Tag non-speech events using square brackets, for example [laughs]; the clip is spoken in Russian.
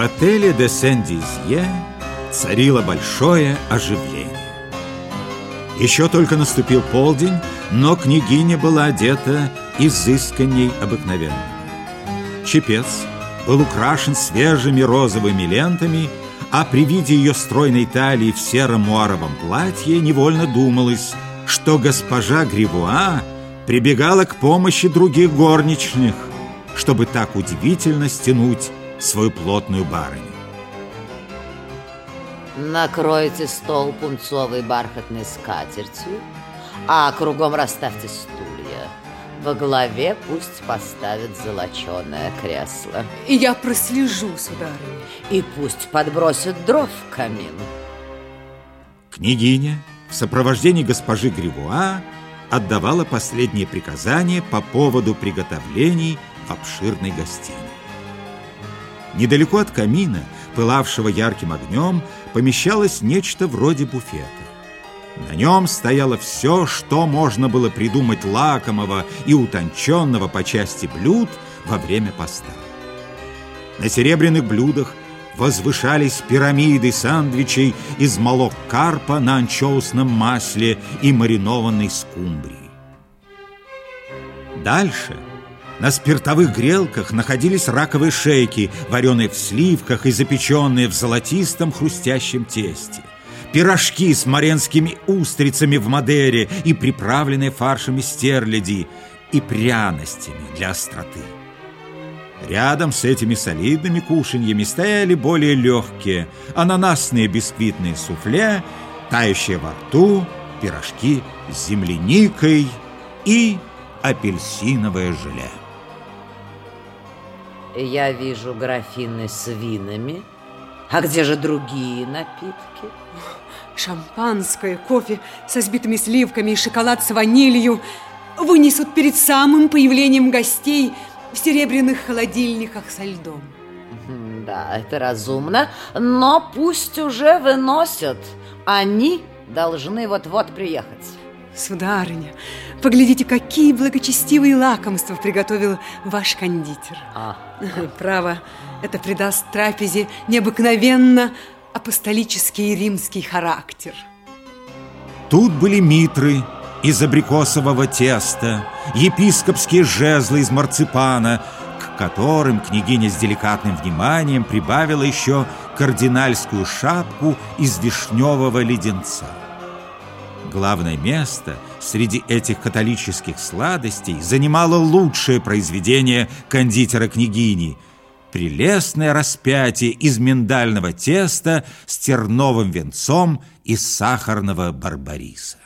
отеле де Сен-Дизье царило большое оживление. Еще только наступил полдень, но княгиня была одета изысканней обыкновенного. Чепец был украшен свежими розовыми лентами, а при виде ее стройной талии в сером муаровом платье невольно думалось, что госпожа Гривуа прибегала к помощи других горничных, чтобы так удивительно стянуть свою плотную барыню. Накройте стол пунцовой бархатной скатертью, а кругом расставьте стулья. Во главе пусть поставят золоченое кресло. И я прослежу, сударыня. И пусть подбросят дров в камин. Княгиня в сопровождении госпожи Гривуа отдавала последние приказания по поводу приготовлений в обширной гостиной. Недалеко от камина, пылавшего ярким огнем, помещалось нечто вроде буфета. На нем стояло все, что можно было придумать лакомого и утонченного по части блюд во время поста. На серебряных блюдах возвышались пирамиды сандвичей из молок карпа на анчоусном масле и маринованной скумбрии. Дальше – на спиртовых грелках находились раковые шейки, вареные в сливках и запеченные в золотистом хрустящем тесте. Пирожки с маренскими устрицами в Мадере и приправленные фаршами стерляди и пряностями для остроты. Рядом с этими солидными кушаньями стояли более легкие ананасные бисквитные суфле, тающие во рту, пирожки с земляникой и апельсиновое желе. Я вижу графины с винами. А где же другие напитки? Шампанское, кофе со сбитыми сливками и шоколад с ванилью вынесут перед самым появлением гостей в серебряных холодильниках со льдом. Да, это разумно, но пусть уже выносят. Они должны вот-вот приехать. Сударыня, поглядите, какие благочестивые лакомства приготовил ваш кондитер. А. [laughs] Право, это придаст трапезе необыкновенно апостолический римский характер. Тут были митры из абрикосового теста, епископские жезлы из марципана, к которым княгиня с деликатным вниманием прибавила еще кардинальскую шапку из вишневого леденца. Главное место среди этих католических сладостей занимало лучшее произведение кондитера-княгини – прелестное распятие из миндального теста с терновым венцом из сахарного барбариса.